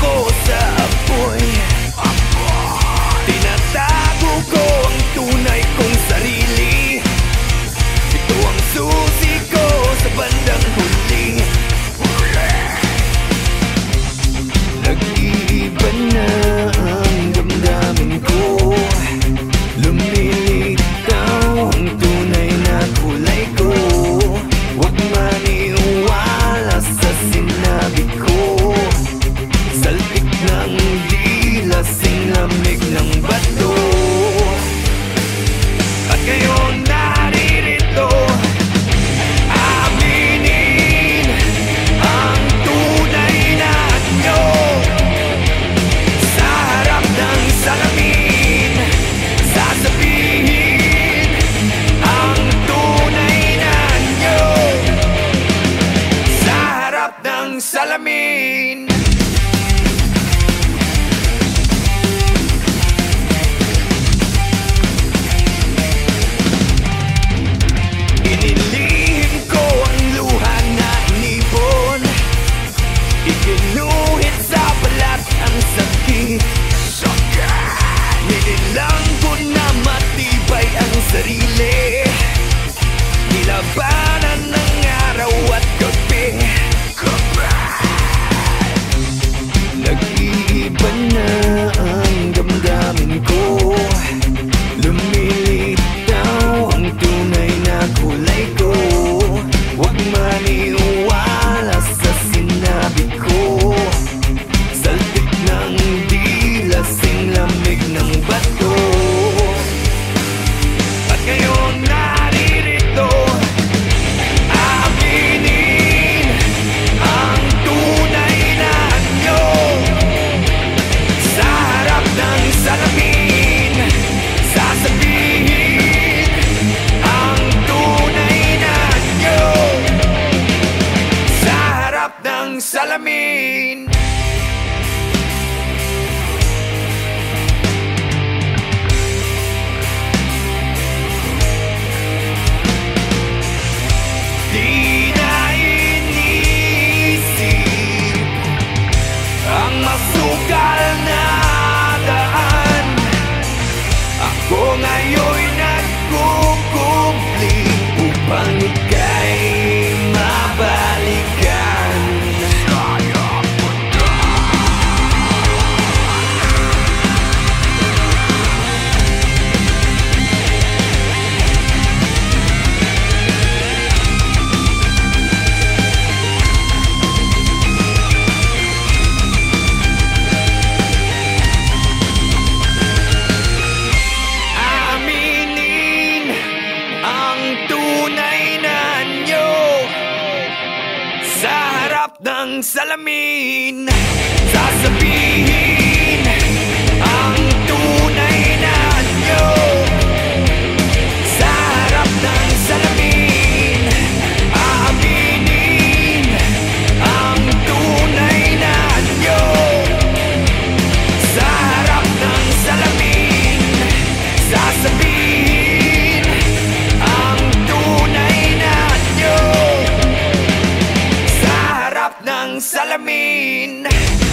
Go. Tunay na nyo Sa harap ng salamin. Sasabihin machine